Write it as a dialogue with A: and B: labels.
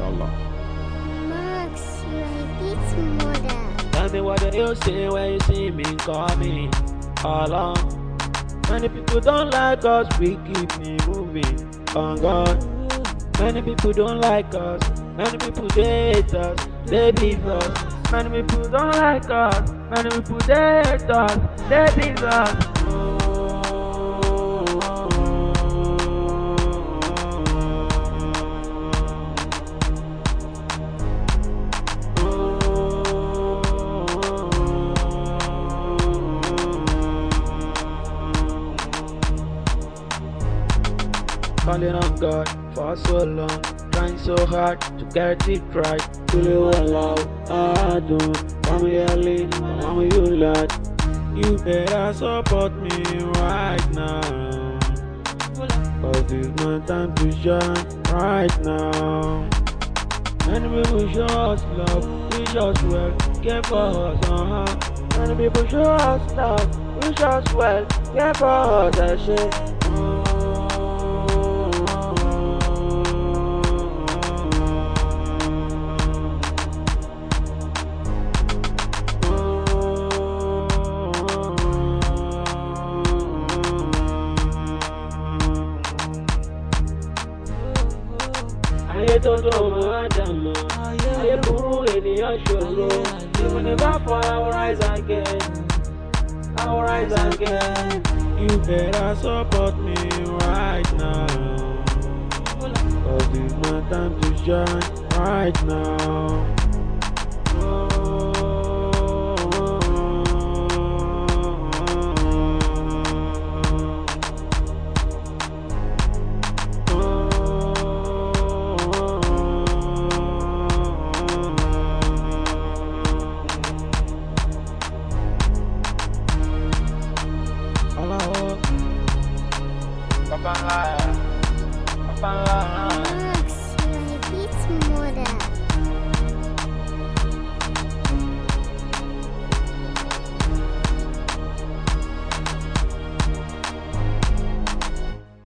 A: inshallah.
B: Max, you are mother.
A: Tell me what do you say when you see me coming along. Many people don't like us, we keep me moving on God. Many people don't like us, many people hate us, they beat us. Many people don't like us, many people they hate us, they beat us. Calling on God for so long, trying so hard to get it right. Really well out, I do. Come here, lean, come you lad. You better support me right now. Cause it's my time to shine right now. Many people show us love, we just well, care for us, uh-huh. Many people show us love, wish us well, care for us, I say. Ayé tó tó ọmọ ádámọ̀ ayé burú ènìyàn ṣòro. Even if I fall I will rise again. I will rise again. You better support me right now. Cause it's my time to shine right now. I
C: found love. I found love.